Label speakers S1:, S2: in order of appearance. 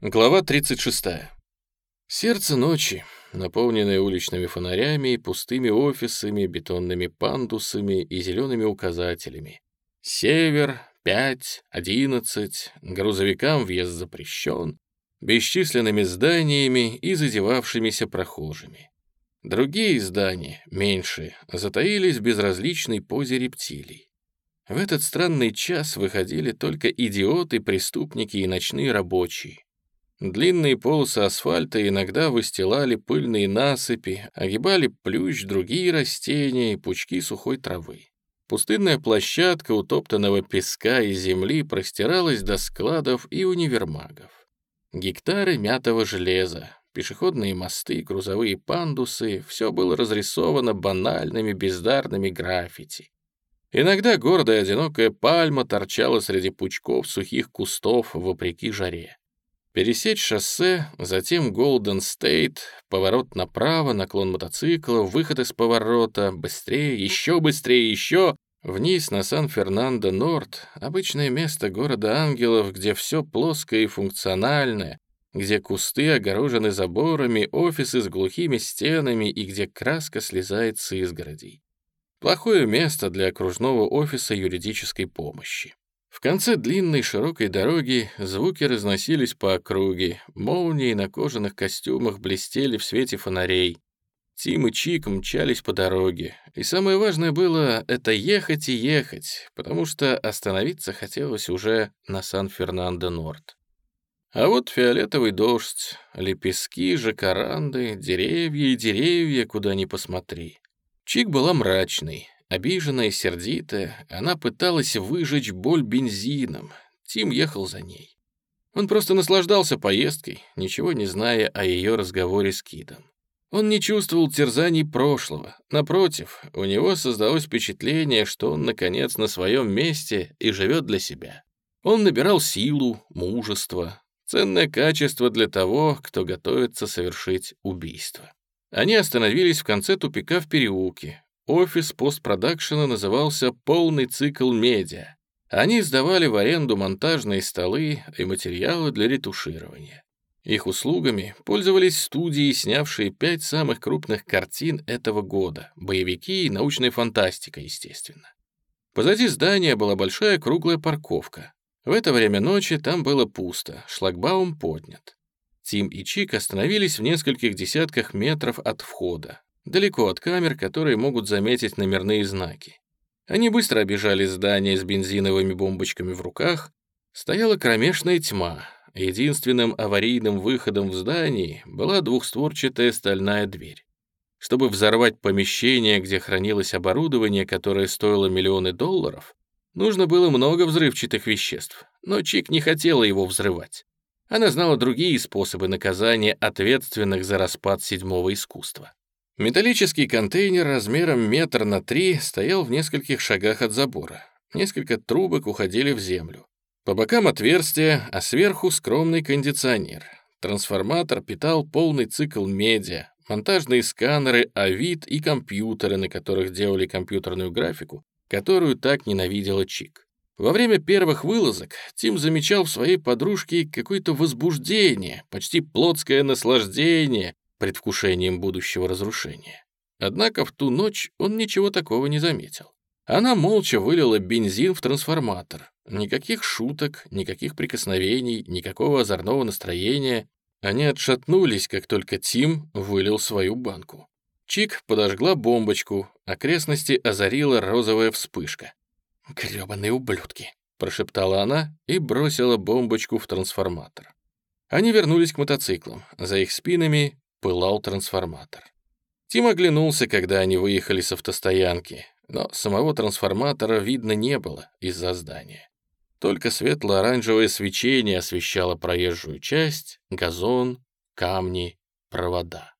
S1: Глава 36. Сердце ночи, наполненное уличными фонарями, пустыми офисами, бетонными пандусами и зелеными указателями. Север, 5, 11, грузовикам въезд запрещен, бесчисленными зданиями и зазевавшимися прохожими. Другие здания, меньшие, затаились в безразличной позе рептилий. В этот странный час выходили только идиоты, преступники и ночные рабочие. Длинные полосы асфальта иногда выстилали пыльные насыпи, огибали плющ, другие растения и пучки сухой травы. Пустынная площадка утоптанного песка и земли простиралась до складов и универмагов. Гектары мятого железа, пешеходные мосты, грузовые пандусы — все было разрисовано банальными бездарными граффити. Иногда гордая одинокая пальма торчала среди пучков сухих кустов вопреки жаре. Пересечь шоссе, затем Голден Стейт, поворот направо, наклон мотоцикла, выход из поворота, быстрее, еще быстрее, еще, вниз на Сан-Фернандо-Норд, обычное место города ангелов, где все плоское и функциональное, где кусты огорожены заборами, офисы с глухими стенами и где краска слезает с изгородей. Плохое место для окружного офиса юридической помощи. В конце длинной широкой дороги звуки разносились по округе, молнии на кожаных костюмах блестели в свете фонарей. Тим и Чик мчались по дороге, и самое важное было — это ехать и ехать, потому что остановиться хотелось уже на Сан-Фернандо-Норд. А вот фиолетовый дождь, лепестки, жакаранды, деревья и деревья, куда ни посмотри. Чик была мрачной, Обиженная, сердитая, она пыталась выжечь боль бензином. Тим ехал за ней. Он просто наслаждался поездкой, ничего не зная о ее разговоре с Кидом. Он не чувствовал терзаний прошлого. Напротив, у него создалось впечатление, что он, наконец, на своем месте и живет для себя. Он набирал силу, мужество, ценное качество для того, кто готовится совершить убийство. Они остановились в конце тупика в переулке, Офис постпродакшена назывался «Полный цикл медиа». Они сдавали в аренду монтажные столы и материалы для ретуширования. Их услугами пользовались студии, снявшие пять самых крупных картин этого года, боевики и научная фантастика, естественно. Позади здания была большая круглая парковка. В это время ночи там было пусто, шлагбаум поднят. Тим и Чик остановились в нескольких десятках метров от входа, далеко от камер, которые могут заметить номерные знаки. Они быстро обижали здание с бензиновыми бомбочками в руках. Стояла кромешная тьма. Единственным аварийным выходом в здании была двухстворчатая стальная дверь. Чтобы взорвать помещение, где хранилось оборудование, которое стоило миллионы долларов, нужно было много взрывчатых веществ, но Чик не хотела его взрывать. Она знала другие способы наказания ответственных за распад седьмого искусства. Металлический контейнер размером метр на три стоял в нескольких шагах от забора. Несколько трубок уходили в землю. По бокам отверстия, а сверху скромный кондиционер. Трансформатор питал полный цикл медиа, монтажные сканеры, авид и компьютеры, на которых делали компьютерную графику, которую так ненавидела Чик. Во время первых вылазок Тим замечал в своей подружке какое-то возбуждение, почти плотское наслаждение, предвкушением будущего разрушения. Однако в ту ночь он ничего такого не заметил. Она молча вылила бензин в трансформатор. Никаких шуток, никаких прикосновений, никакого озорного настроения. Они отшатнулись, как только Тим вылил свою банку. Чик подожгла бомбочку, окрестности озарила розовая вспышка. «Грёбаные ублюдки!» — прошептала она и бросила бомбочку в трансформатор. Они вернулись к мотоциклам. За их спинами пылал трансформатор. Тим оглянулся, когда они выехали с автостоянки, но самого трансформатора видно не было из-за здания. Только светло-оранжевое свечение освещало проезжую часть, газон, камни, провода.